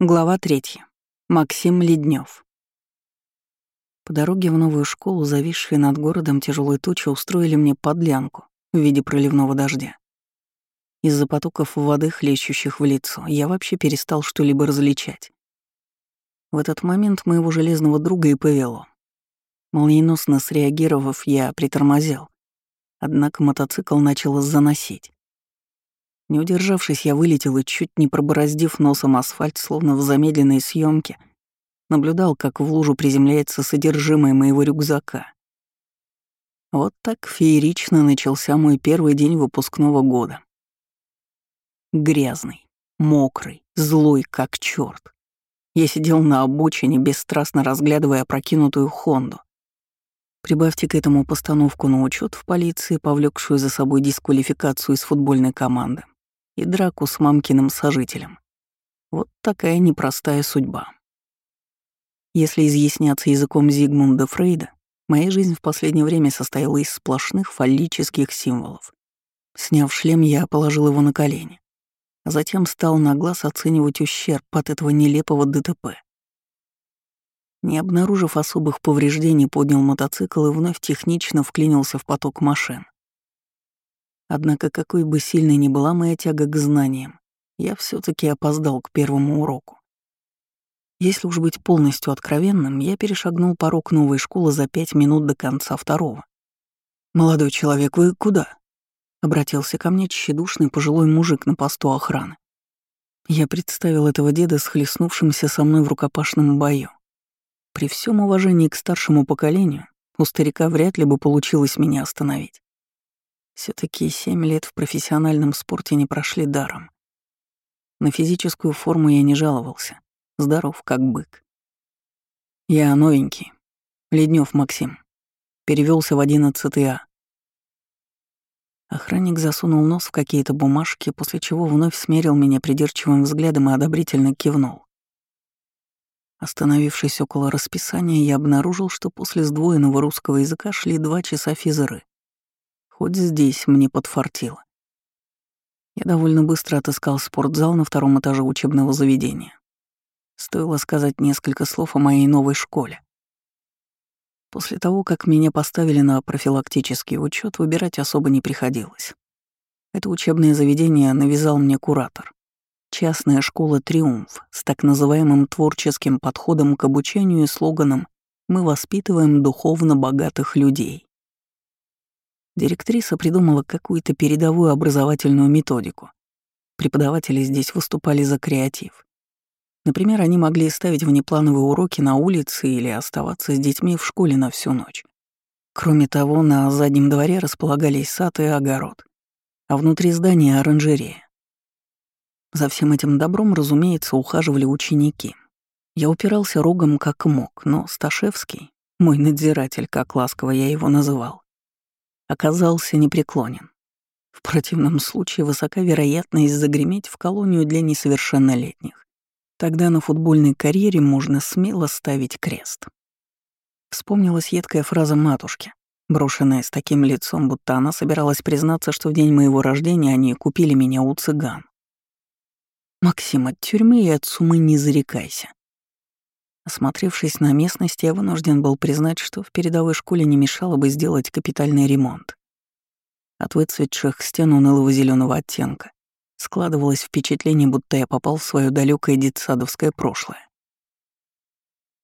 Глава третья. Максим Леднев. По дороге в новую школу, зависшие над городом тяжелые тучи, устроили мне подлянку в виде проливного дождя. Из-за потоков воды, хлещущих в лицо, я вообще перестал что-либо различать. В этот момент моего железного друга и повело. Молниеносно среагировав, я притормозил. Однако мотоцикл начал заносить. Не удержавшись, я вылетел и, чуть не пробороздив носом асфальт, словно в замедленной съемке, наблюдал, как в лужу приземляется содержимое моего рюкзака. Вот так феерично начался мой первый день выпускного года. Грязный, мокрый, злой, как черт. Я сидел на обочине, бесстрастно разглядывая прокинутую Хонду. Прибавьте к этому постановку на учет в полиции, повлекшую за собой дисквалификацию из футбольной команды и драку с мамкиным сожителем. Вот такая непростая судьба. Если изъясняться языком Зигмунда Фрейда, моя жизнь в последнее время состояла из сплошных фаллических символов. Сняв шлем, я положил его на колени, а затем стал на глаз оценивать ущерб от этого нелепого ДТП. Не обнаружив особых повреждений, поднял мотоцикл и вновь технично вклинился в поток машин. Однако, какой бы сильной ни была моя тяга к знаниям, я все таки опоздал к первому уроку. Если уж быть полностью откровенным, я перешагнул порог новой школы за пять минут до конца второго. «Молодой человек, вы куда?» — обратился ко мне тщедушный пожилой мужик на посту охраны. Я представил этого деда схлестнувшимся со мной в рукопашном бою. При всем уважении к старшему поколению, у старика вряд ли бы получилось меня остановить все таки семь лет в профессиональном спорте не прошли даром. На физическую форму я не жаловался. Здоров, как бык. Я новенький. Леднев Максим. Перевелся в 11 А. Охранник засунул нос в какие-то бумажки, после чего вновь смерил меня придирчивым взглядом и одобрительно кивнул. Остановившись около расписания, я обнаружил, что после сдвоенного русского языка шли два часа физры. Хоть здесь мне подфартило. Я довольно быстро отыскал спортзал на втором этаже учебного заведения. Стоило сказать несколько слов о моей новой школе. После того, как меня поставили на профилактический учет, выбирать особо не приходилось. Это учебное заведение навязал мне куратор. Частная школа «Триумф» с так называемым творческим подходом к обучению и слоганом «Мы воспитываем духовно богатых людей». Директриса придумала какую-то передовую образовательную методику. Преподаватели здесь выступали за креатив. Например, они могли ставить внеплановые уроки на улице или оставаться с детьми в школе на всю ночь. Кроме того, на заднем дворе располагались сад и огород, а внутри здания — оранжерея. За всем этим добром, разумеется, ухаживали ученики. Я упирался рогом как мог, но Сташевский, мой надзиратель, как ласково я его называл, оказался непреклонен. В противном случае высока вероятность загреметь в колонию для несовершеннолетних. Тогда на футбольной карьере можно смело ставить крест. Вспомнилась едкая фраза матушки, брошенная с таким лицом, будто она собиралась признаться, что в день моего рождения они купили меня у цыган. «Максим, от тюрьмы и от сумы не зарекайся. Осмотревшись на местность, я вынужден был признать, что в передовой школе не мешало бы сделать капитальный ремонт. От выцветших стен унылого зеленого оттенка складывалось впечатление, будто я попал в свое далекое детсадовское прошлое.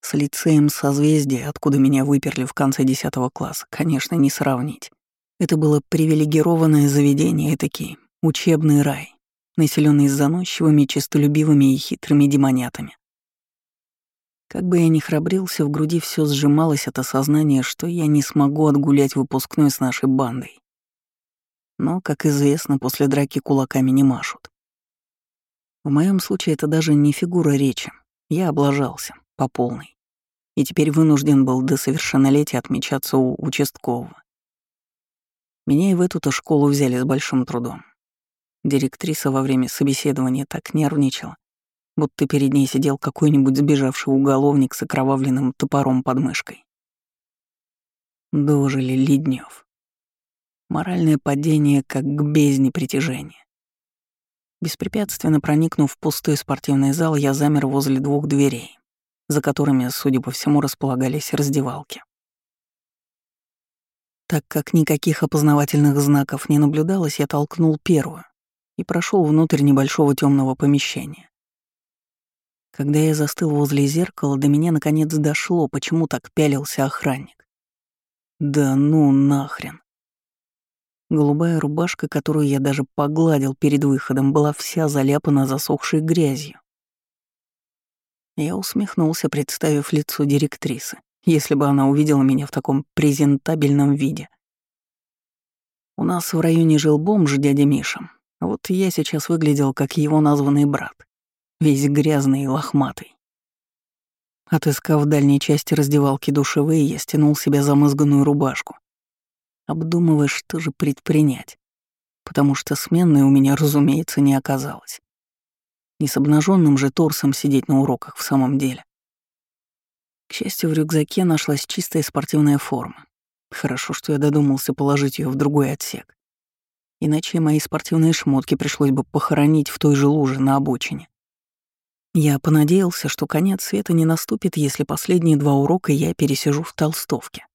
С лицеем созвездия, откуда меня выперли в конце 10 класса, конечно, не сравнить. Это было привилегированное заведение, этакий учебный рай, населенный заносчивыми, честолюбивыми и хитрыми демонятами. Как бы я ни храбрился, в груди все сжималось от осознания, что я не смогу отгулять выпускной с нашей бандой. Но, как известно, после драки кулаками не машут. В моем случае это даже не фигура речи. Я облажался, по полной. И теперь вынужден был до совершеннолетия отмечаться у участкового. Меня и в эту-то школу взяли с большим трудом. Директриса во время собеседования так нервничала, будто перед ней сидел какой-нибудь сбежавший уголовник с окровавленным топором под мышкой. Дожили Леднев. Моральное падение как к бездне притяжения. Беспрепятственно проникнув в пустой спортивный зал, я замер возле двух дверей, за которыми, судя по всему, располагались раздевалки. Так как никаких опознавательных знаков не наблюдалось, я толкнул первую и прошел внутрь небольшого темного помещения. Когда я застыл возле зеркала, до меня наконец дошло, почему так пялился охранник. Да ну нахрен. Голубая рубашка, которую я даже погладил перед выходом, была вся заляпана засохшей грязью. Я усмехнулся, представив лицо директрисы если бы она увидела меня в таком презентабельном виде. У нас в районе жил бомж дядя Миша. Вот я сейчас выглядел как его названный брат, весь грязный и лохматый. Отыскав в дальней части раздевалки душевые, я стянул себе замызганную рубашку, обдумывая, что же предпринять, потому что сменной у меня, разумеется, не оказалось. Не с обнаженным же торсом сидеть на уроках в самом деле. К счастью, в рюкзаке нашлась чистая спортивная форма. Хорошо, что я додумался положить ее в другой отсек. Иначе мои спортивные шмотки пришлось бы похоронить в той же луже на обочине. Я понадеялся, что конец света не наступит, если последние два урока я пересижу в толстовке.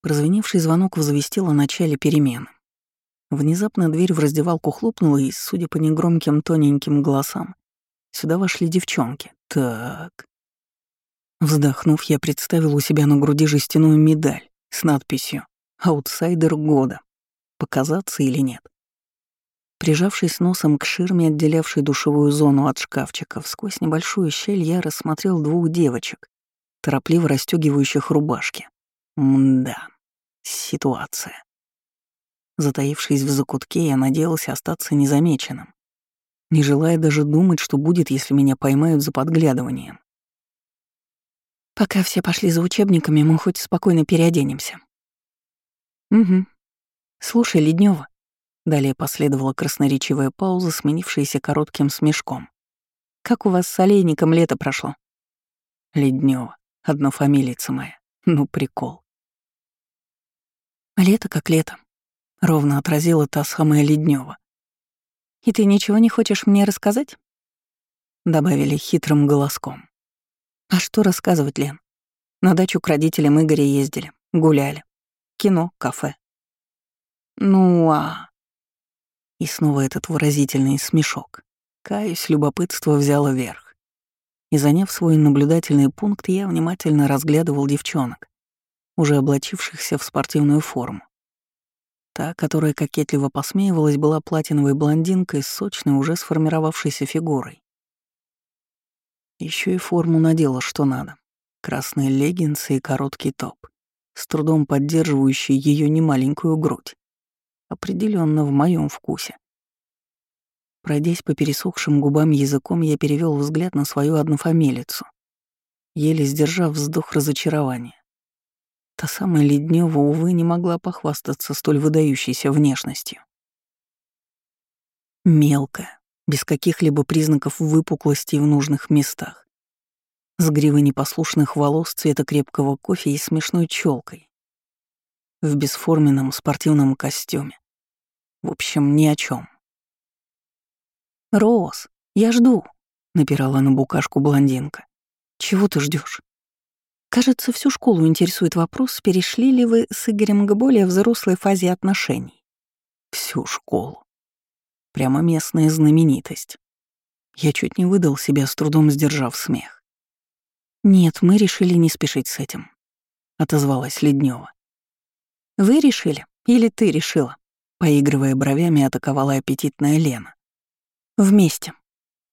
Прозвеневший звонок возвестил о начале перемены. Внезапно дверь в раздевалку хлопнула, и, судя по негромким тоненьким голосам, сюда вошли девчонки. Так. Вздохнув, я представил у себя на груди жестяную медаль с надписью «Аутсайдер года». Показаться или нет? Прижавшись носом к ширме, отделявшей душевую зону от шкафчиков, сквозь небольшую щель я рассмотрел двух девочек, торопливо расстегивающих рубашки. Мда, ситуация. Затаившись в закутке, я надеялся остаться незамеченным, не желая даже думать, что будет, если меня поймают за подглядыванием. Пока все пошли за учебниками, мы хоть спокойно переоденемся. Угу. Слушай, Леднева. Далее последовала красноречивая пауза, сменившаяся коротким смешком. Как у вас с олейником лето прошло? Леднева, однофамилица моя. Ну, прикол. Лето как лето. Ровно отразила та самая Леднева. И ты ничего не хочешь мне рассказать? Добавили хитрым голоском. А что рассказывать, Лен? На дачу к родителям Игоря ездили, гуляли. Кино, кафе. Ну а... И снова этот выразительный смешок. Каюсь, любопытство взяло верх. И заняв свой наблюдательный пункт, я внимательно разглядывал девчонок, уже облачившихся в спортивную форму. Та, которая кокетливо посмеивалась, была платиновой блондинкой с сочной, уже сформировавшейся фигурой. Еще и форму надела, что надо. Красные леггинсы и короткий топ, с трудом поддерживающий ее немаленькую грудь. Определенно в моем вкусе. Пройдясь по пересохшим губам языком, я перевел взгляд на свою однофамилицу, еле сдержав вздох разочарования. Та самая Леднева, увы, не могла похвастаться столь выдающейся внешностью. Мелкая, без каких-либо признаков выпуклости в нужных местах. С гривой непослушных волос цвета крепкого кофе и смешной челкой. В бесформенном спортивном костюме. В общем, ни о чем. «Роз, я жду», — напирала на букашку блондинка. «Чего ты ждешь? Кажется, всю школу интересует вопрос, перешли ли вы с Игорем к более взрослой фазе отношений. Всю школу. Прямо местная знаменитость. Я чуть не выдал себя, с трудом сдержав смех. «Нет, мы решили не спешить с этим», — отозвалась Леднева. «Вы решили? Или ты решила?» Поигрывая бровями, атаковала аппетитная Лена. «Вместе».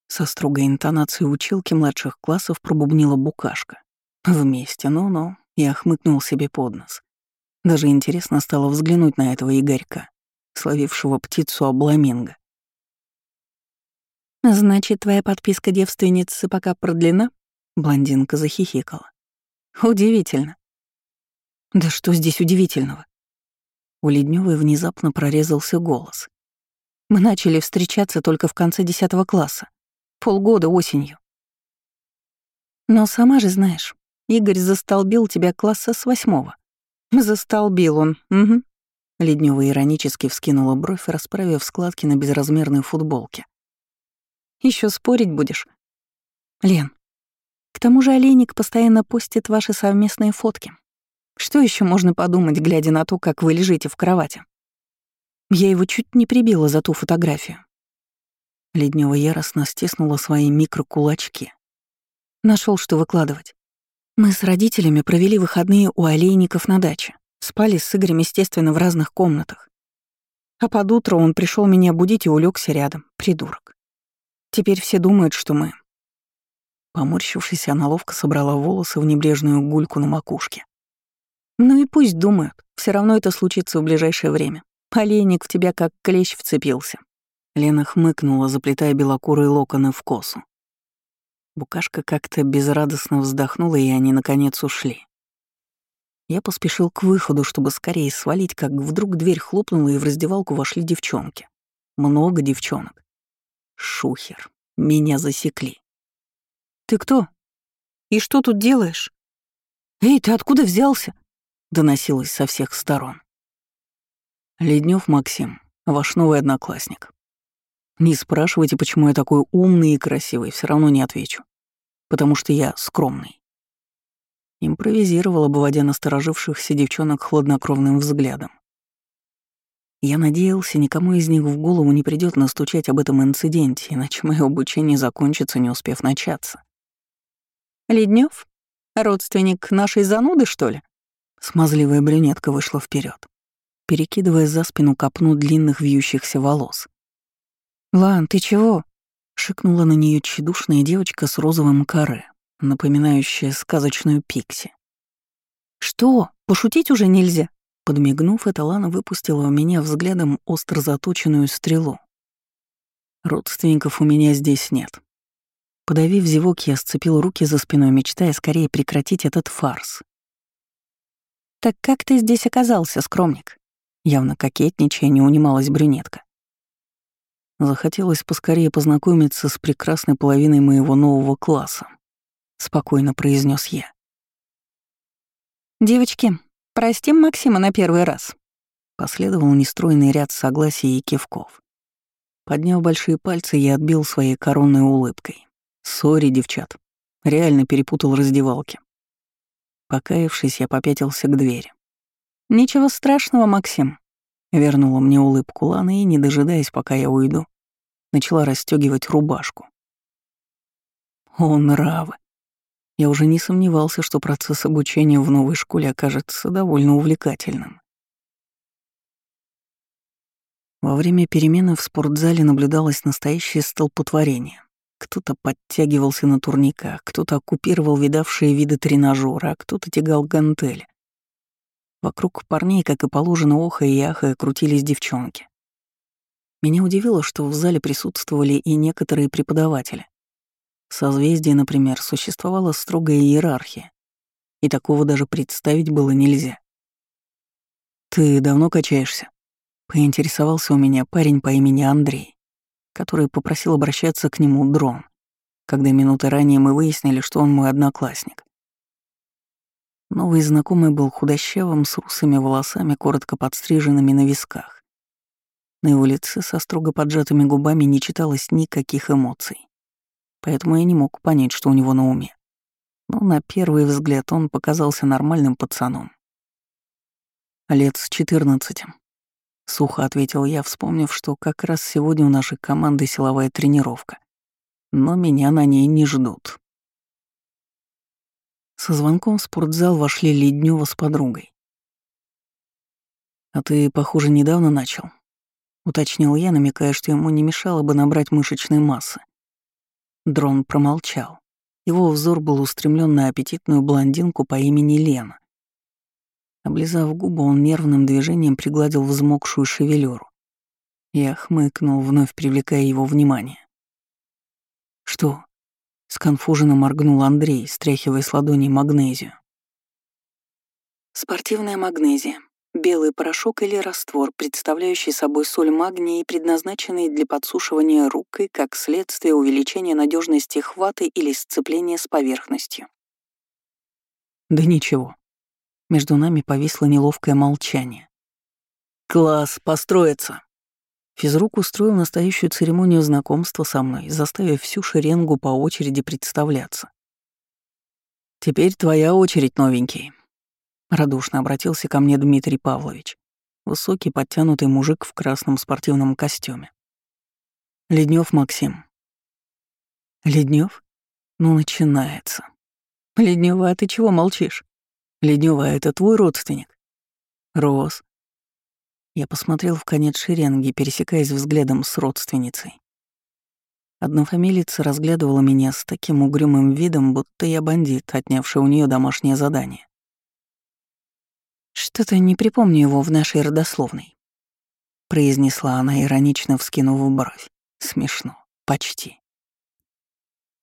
Со строгой интонацией училки младших классов пробубнила букашка. «Вместе, ну-ну», — я хмыкнул себе под нос. Даже интересно стало взглянуть на этого Игорька, словившего птицу обламинго. «Значит, твоя подписка девственницы пока продлена?» Блондинка захихикала. «Удивительно». «Да что здесь удивительного?» У Ледневой внезапно прорезался голос. «Мы начали встречаться только в конце десятого класса. Полгода осенью. Но сама же знаешь, Игорь застолбил тебя класса с восьмого. Застолбил он, угу. Леднева иронически вскинула бровь, расправив складки на безразмерной футболке. Еще спорить будешь? Лен, к тому же Олейник постоянно постит ваши совместные фотки. Что еще можно подумать, глядя на то, как вы лежите в кровати? Я его чуть не прибила за ту фотографию. Леднева яростно стиснула свои микрокулачки. Нашел, что выкладывать. Мы с родителями провели выходные у олейников на даче. Спали с Игорем, естественно, в разных комнатах. А под утро он пришел меня будить и улегся рядом, придурок. Теперь все думают, что мы Поморщившись, она ловко собрала волосы в небрежную гульку на макушке. «Ну и пусть думают, все равно это случится в ближайшее время. Олейник в тебя как клещ вцепился». Лена хмыкнула, заплетая белокурые локоны в косу. Букашка как-то безрадостно вздохнула, и они, наконец, ушли. Я поспешил к выходу, чтобы скорее свалить, как вдруг дверь хлопнула, и в раздевалку вошли девчонки. Много девчонок. Шухер. Меня засекли. «Ты кто? И что тут делаешь?» «Эй, ты откуда взялся?» — доносилось со всех сторон. Леднев Максим, ваш новый одноклассник. Не спрашивайте, почему я такой умный и красивый, все равно не отвечу. Потому что я скромный. Импровизировал, обводя насторожившихся девчонок хладнокровным взглядом. Я надеялся, никому из них в голову не придет настучать об этом инциденте, иначе мое обучение закончится, не успев начаться. Леднев? Родственник нашей зануды, что ли? Смазливая брюнетка вышла вперед, перекидывая за спину копну длинных вьющихся волос. «Лан, ты чего?» — шикнула на нее тщедушная девочка с розовым каре, напоминающая сказочную пикси. «Что? Пошутить уже нельзя?» Подмигнув, эта Лана выпустила у меня взглядом остро заточенную стрелу. «Родственников у меня здесь нет», Подавив зевок, я сцепил руки за спиной, мечтая скорее прекратить этот фарс. «Так как ты здесь оказался, скромник?» Явно кокетничая, не унималась брюнетка. Захотелось поскорее познакомиться с прекрасной половиной моего нового класса, спокойно произнес я. «Девочки, простим Максима на первый раз», Последовал нестройный ряд согласий и кивков. Подняв большие пальцы, я отбил своей коронной улыбкой. Сори, девчат. Реально перепутал раздевалки. Покаявшись, я попятился к двери. «Ничего страшного, Максим», — вернула мне улыбку Лана и, не дожидаясь, пока я уйду, начала расстегивать рубашку. О, нравы! Я уже не сомневался, что процесс обучения в новой школе окажется довольно увлекательным. Во время перемены в спортзале наблюдалось настоящее столпотворение. Кто-то подтягивался на турниках, кто-то оккупировал видавшие виды тренажера, а кто-то тягал гантели. Вокруг парней, как и положено, охая и ахая, крутились девчонки. Меня удивило, что в зале присутствовали и некоторые преподаватели. В созвездии, например, существовала строгая иерархия, и такого даже представить было нельзя. «Ты давно качаешься?» — поинтересовался у меня парень по имени Андрей который попросил обращаться к нему дрон, когда минуты ранее мы выяснили, что он мой одноклассник. Новый знакомый был худощавым, с русыми волосами, коротко подстриженными на висках. На его лице со строго поджатыми губами не читалось никаких эмоций. Поэтому я не мог понять, что у него на уме. Но на первый взгляд он показался нормальным пацаном. Лет с четырнадцатым. — сухо ответил я, вспомнив, что как раз сегодня у нашей команды силовая тренировка. Но меня на ней не ждут. Со звонком в спортзал вошли Леднева с подругой. «А ты, похоже, недавно начал», — уточнил я, намекая, что ему не мешало бы набрать мышечной массы. Дрон промолчал. Его взор был устремлен на аппетитную блондинку по имени Лена. Облизав губы, он нервным движением пригладил взмокшую шевелюру. Я хмыкнул, вновь привлекая его внимание. «Что?» — сконфуженно моргнул Андрей, стряхивая с ладони магнезию. Спортивная магнезия — белый порошок или раствор, представляющий собой соль магния и предназначенный для подсушивания рук и, как следствие, увеличения надежности хвата или сцепления с поверхностью. «Да ничего», между нами повисло неловкое молчание. «Класс, построиться!» Физрук устроил настоящую церемонию знакомства со мной, заставив всю шеренгу по очереди представляться. «Теперь твоя очередь, новенький», — радушно обратился ко мне Дмитрий Павлович, высокий подтянутый мужик в красном спортивном костюме. Леднев Максим. Леднев? Ну, начинается. Леднева, а ты чего молчишь? Леднева, это твой родственник? Рос. Я посмотрел в конец шеренги, пересекаясь взглядом с родственницей. Однофамилица разглядывала меня с таким угрюмым видом, будто я бандит, отнявший у нее домашнее задание. «Что-то не припомню его в нашей родословной», — произнесла она, иронично вскинув бровь. «Смешно. Почти».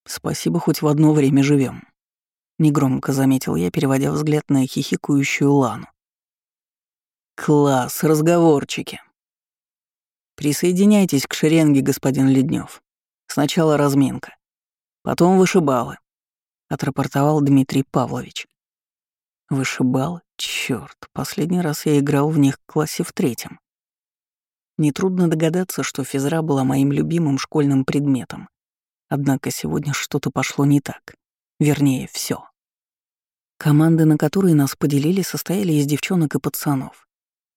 «Спасибо, хоть в одно время живем, негромко заметил я, переводя взгляд на хихикающую Лану. Класс, разговорчики. Присоединяйтесь к шеренге, господин Леднев. Сначала разминка, потом вышибалы, отрапортовал Дмитрий Павлович. Вышибалы? Чёрт, последний раз я играл в них в классе в третьем. Нетрудно догадаться, что физра была моим любимым школьным предметом. Однако сегодня что-то пошло не так. Вернее, все. Команды, на которые нас поделили, состояли из девчонок и пацанов.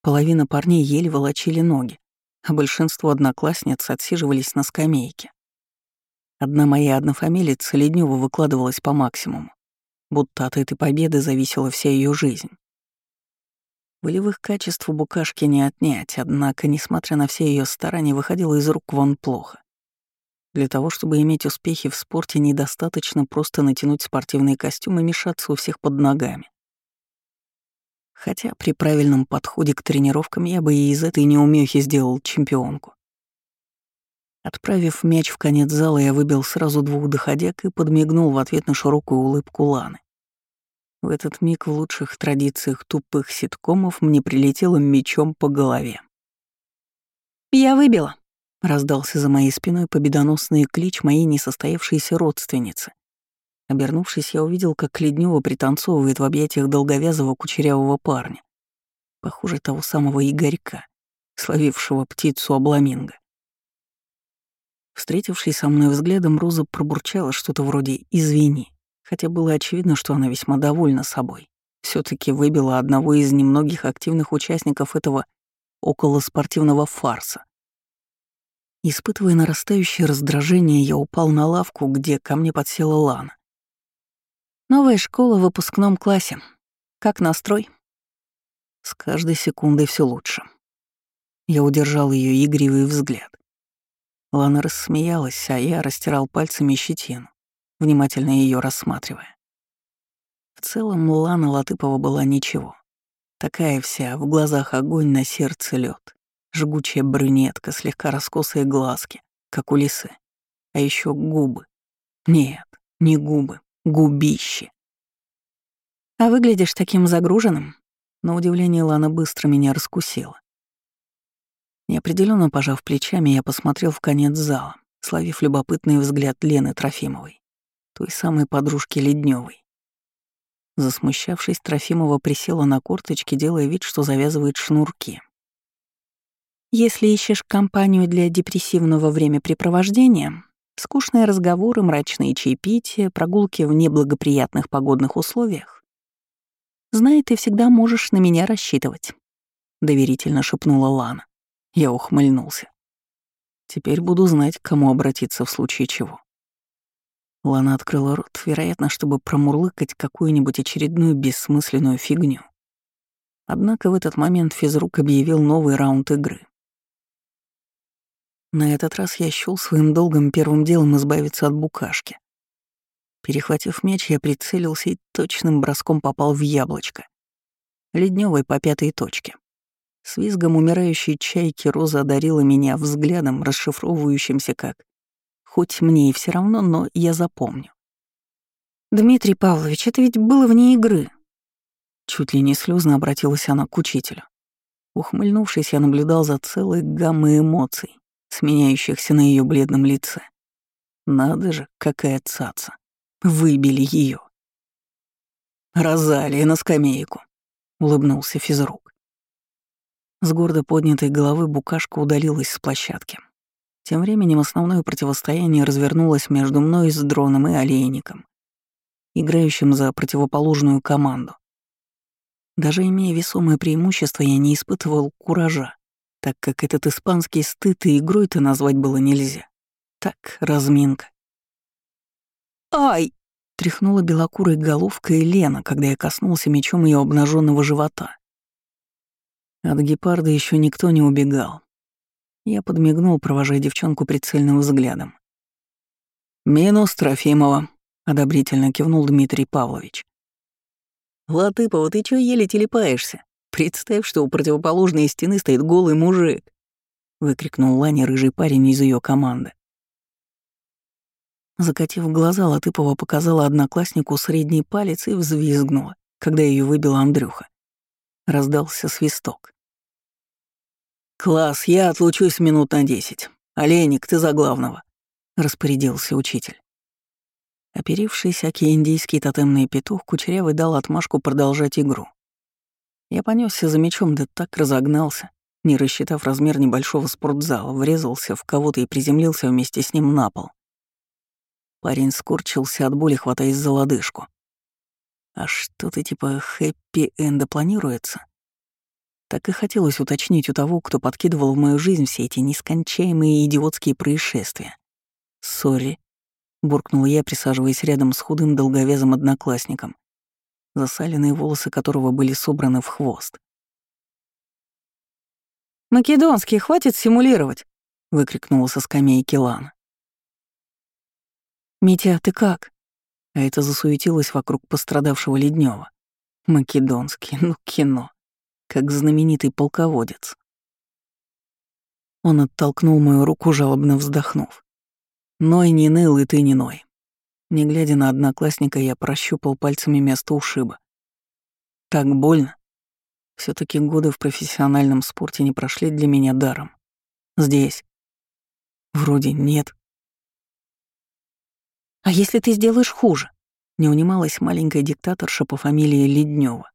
Половина парней еле волочили ноги, а большинство одноклассниц отсиживались на скамейке. Одна моя однофамилица Леднева выкладывалась по максимуму, будто от этой победы зависела вся ее жизнь. Волевых качеств у букашки не отнять, однако, несмотря на все ее старания, выходило из рук вон плохо. Для того, чтобы иметь успехи в спорте, недостаточно просто натянуть спортивный костюм и мешаться у всех под ногами. Хотя при правильном подходе к тренировкам я бы и из этой неумехи сделал чемпионку. Отправив мяч в конец зала, я выбил сразу двух доходяг и подмигнул в ответ на широкую улыбку Ланы. В этот миг в лучших традициях тупых ситкомов мне прилетело мечом по голове. «Я выбила», — раздался за моей спиной победоносный клич моей несостоявшейся родственницы. Обернувшись, я увидел, как Леднева пританцовывает в объятиях долговязого кучерявого парня, похоже, того самого Игорька, словившего птицу обламинго. Встретившись со мной взглядом, Роза пробурчала что-то вроде «извини», хотя было очевидно, что она весьма довольна собой. все таки выбила одного из немногих активных участников этого околоспортивного фарса. Испытывая нарастающее раздражение, я упал на лавку, где ко мне подсела Лана. Новая школа в выпускном классе. Как настрой? С каждой секундой все лучше. Я удержал ее игривый взгляд. Лана рассмеялась, а я растирал пальцами щетину, внимательно ее рассматривая. В целом Лана Латыпова была ничего. Такая вся, в глазах огонь, на сердце лед, жгучая брюнетка, слегка раскосые глазки, как у лисы, а еще губы. Нет, не губы, Губище. А выглядишь таким загруженным. На удивление Лана быстро меня раскусила. Неопределенно пожав плечами, я посмотрел в конец зала, словив любопытный взгляд Лены Трофимовой, той самой подружки Ледневой. Засмущавшись, Трофимова присела на корточки, делая вид, что завязывает шнурки. «Если ищешь компанию для депрессивного времяпрепровождения, Скучные разговоры, мрачные чаепития, прогулки в неблагоприятных погодных условиях. «Знай, ты всегда можешь на меня рассчитывать», — доверительно шепнула Лана. Я ухмыльнулся. «Теперь буду знать, к кому обратиться в случае чего». Лана открыла рот, вероятно, чтобы промурлыкать какую-нибудь очередную бессмысленную фигню. Однако в этот момент физрук объявил новый раунд игры. На этот раз я счёл своим долгом первым делом избавиться от букашки. Перехватив мяч, я прицелился и точным броском попал в яблочко. Ледневой по пятой точке. С визгом умирающей чайки Роза одарила меня взглядом, расшифровывающимся как «Хоть мне и все равно, но я запомню». «Дмитрий Павлович, это ведь было вне игры». Чуть ли не слезно обратилась она к учителю. Ухмыльнувшись, я наблюдал за целой гаммой эмоций, сменяющихся на ее бледном лице. Надо же, какая цаца. Выбили ее. «Розалия на скамейку», — улыбнулся физрук. С гордо поднятой головы букашка удалилась с площадки. Тем временем основное противостояние развернулось между мной с дроном и олейником, играющим за противоположную команду. Даже имея весомое преимущество, я не испытывал куража, так как этот испанский стыд и игрой-то назвать было нельзя. Так, разминка. «Ай!» — тряхнула белокурой головкой Лена, когда я коснулся мечом ее обнаженного живота. От гепарда еще никто не убегал. Я подмигнул, провожая девчонку прицельным взглядом. «Минус Трофимова», — одобрительно кивнул Дмитрий Павлович. «Латыпова, ты чё еле телепаешься? Представь, что у противоположной стены стоит голый мужик!» — выкрикнул Ланя рыжий парень из ее команды. Закатив глаза, Латыпова показала однокласснику средний палец и взвизгнула, когда ее выбил Андрюха. Раздался свисток. «Класс, я отлучусь минут на десять. Олейник, ты за главного», — распорядился учитель. Оперившийся индийский тотемный петух кучерявый дал отмашку продолжать игру. Я понесся за мячом, да так разогнался, не рассчитав размер небольшого спортзала, врезался в кого-то и приземлился вместе с ним на пол. Парень скорчился от боли, хватаясь за лодыжку. «А что-то типа хэппи-энда планируется?» Так и хотелось уточнить у того, кто подкидывал в мою жизнь все эти нескончаемые идиотские происшествия. «Сори», буркнул я, присаживаясь рядом с худым долговязым одноклассником, засаленные волосы которого были собраны в хвост. «Македонский, хватит симулировать!» — выкрикнула со скамейки Лана. «Митя, ты как?» А это засуетилось вокруг пострадавшего Леднева. Македонский, ну кино. Как знаменитый полководец. Он оттолкнул мою руку, жалобно вздохнув. Ной не ныл, и ты не ной. Не глядя на одноклассника, я прощупал пальцами место ушиба. Так больно. все таки годы в профессиональном спорте не прошли для меня даром. Здесь. Вроде нет. А если ты сделаешь хуже? Не унималась маленькая диктаторша по фамилии Леднева.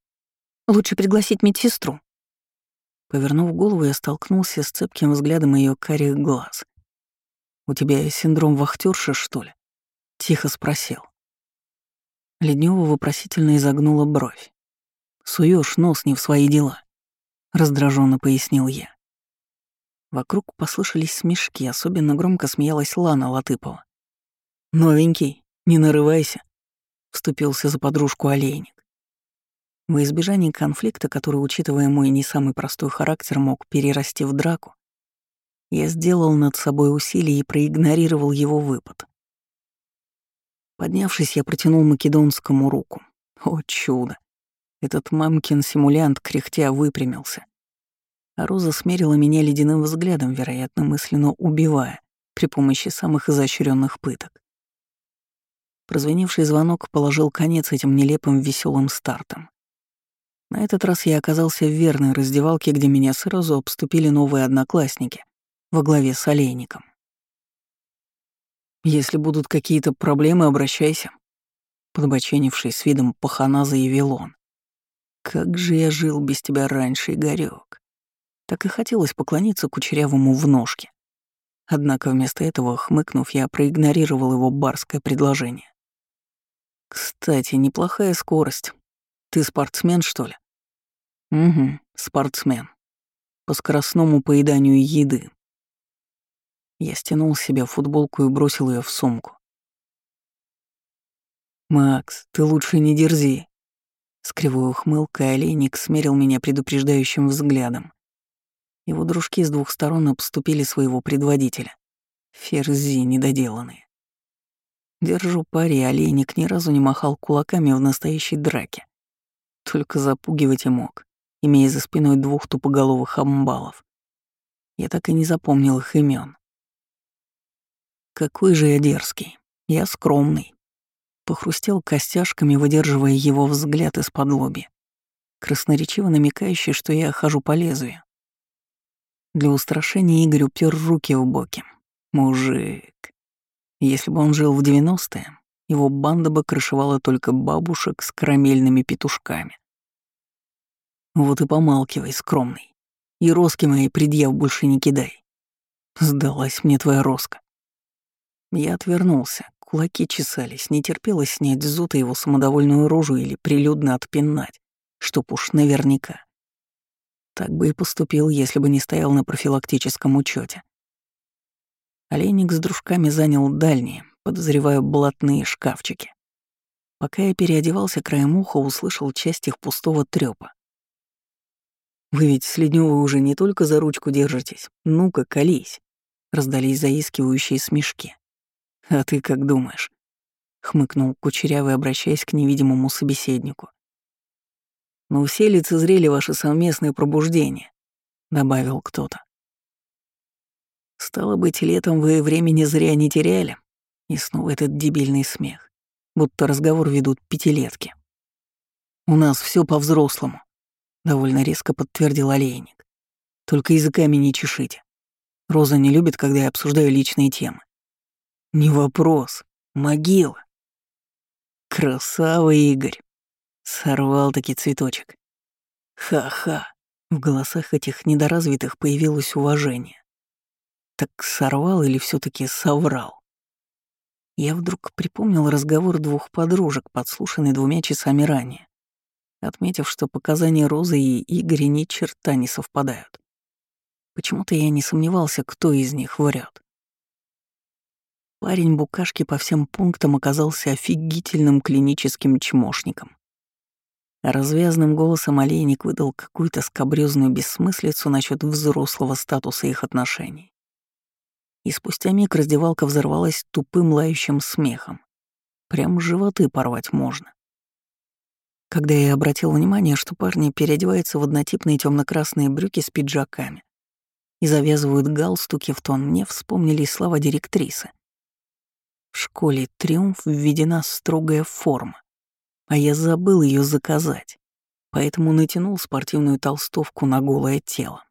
Лучше пригласить медсестру. Повернув голову, я столкнулся с цепким взглядом ее карих глаз. «У тебя синдром вахтерши, что ли?» — тихо спросил. Леднева вопросительно изогнула бровь. Суешь нос не в свои дела», — раздраженно пояснил я. Вокруг послышались смешки, особенно громко смеялась Лана Латыпова. «Новенький, не нарывайся», — вступился за подружку Олейник. Во избежание конфликта, который, учитывая мой не самый простой характер, мог перерасти в драку, я сделал над собой усилие и проигнорировал его выпад. Поднявшись, я протянул македонскому руку. О, чудо! Этот мамкин симулянт кряхтя выпрямился. А Роза смерила меня ледяным взглядом, вероятно, мысленно убивая при помощи самых изощренных пыток. Прозвеневший звонок положил конец этим нелепым веселым стартам. На этот раз я оказался в верной раздевалке, где меня сразу обступили новые одноклассники, во главе с Олейником. «Если будут какие-то проблемы, обращайся», — подбоченившись с видом пахана, заявил он. «Как же я жил без тебя раньше, Игорёк!» Так и хотелось поклониться кучерявому в ножке. Однако вместо этого, хмыкнув, я проигнорировал его барское предложение. «Кстати, неплохая скорость. Ты спортсмен, что ли?» «Угу, спортсмен. По скоростному поеданию еды. Я стянул с себя футболку и бросил ее в сумку. «Макс, ты лучше не дерзи». С кривой ухмылкой олейник смерил меня предупреждающим взглядом. Его дружки с двух сторон обступили своего предводителя. Ферзи недоделанные. Держу пари, олейник ни разу не махал кулаками в настоящей драке. Только запугивать и мог, имея за спиной двух тупоголовых амбалов. Я так и не запомнил их имен. Какой же я дерзкий. Я скромный. Похрустел костяшками, выдерживая его взгляд из-под лоби, красноречиво намекающий, что я хожу по лезвию. Для устрашения Игорь упер руки в боки. Мужик. Если бы он жил в 90-е, его банда бы крышевала только бабушек с карамельными петушками. Вот и помалкивай, скромный. И роски мои предъяв больше не кидай. Сдалась мне твоя роска. Я отвернулся, кулаки чесались, не терпелось снять с Зута его самодовольную рожу или прилюдно отпинать, чтоб уж наверняка. Так бы и поступил, если бы не стоял на профилактическом учете. Олейник с дружками занял дальние, подозреваю, блатные шкафчики. Пока я переодевался краем уха, услышал часть их пустого трёпа. «Вы ведь с Леднёвой уже не только за ручку держитесь. Ну-ка, колись!» Раздались заискивающие смешки. «А ты как думаешь?» — хмыкнул Кучерявый, обращаясь к невидимому собеседнику. «Ну все лицезрели ваше совместное пробуждение», — добавил кто-то. «Стало быть, летом вы времени зря не теряли?» И снова этот дебильный смех, будто разговор ведут пятилетки. «У нас все по-взрослому», — довольно резко подтвердил олейник. «Только языками не чешите. Роза не любит, когда я обсуждаю личные темы». «Не вопрос. Могила». «Красава, Игорь!» Сорвал таки цветочек. Ха-ха. В голосах этих недоразвитых появилось уважение. Так сорвал или все таки соврал? я вдруг припомнил разговор двух подружек, подслушанный двумя часами ранее, отметив, что показания Розы и Игоря ни черта не совпадают. Почему-то я не сомневался, кто из них врет. Парень букашки по всем пунктам оказался офигительным клиническим чмошником. развязным голосом олейник выдал какую-то скобрёзную бессмыслицу насчет взрослого статуса их отношений и спустя миг раздевалка взорвалась тупым лающим смехом. Прям животы порвать можно. Когда я обратил внимание, что парни переодеваются в однотипные темно красные брюки с пиджаками и завязывают галстуки в тон, мне вспомнились слова директрисы. В школе «Триумф» введена строгая форма, а я забыл ее заказать, поэтому натянул спортивную толстовку на голое тело.